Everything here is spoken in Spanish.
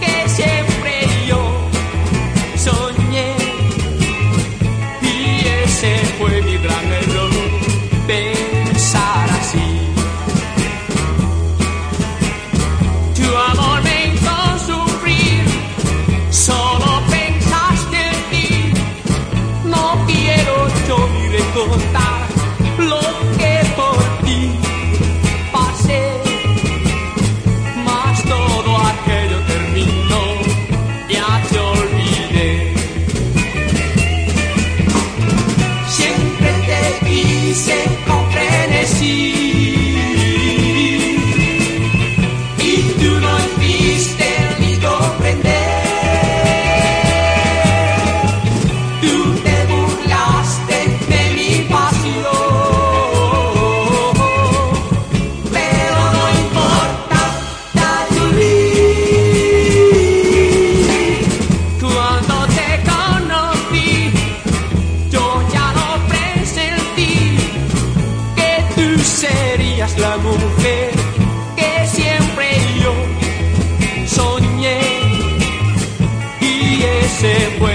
Que siempre yo soñé, y ese fue mi gran error pensar así. Tu amor me entró a sufrir, solo pensaste en ti. No quiero yo ni recordar lo que. se puede.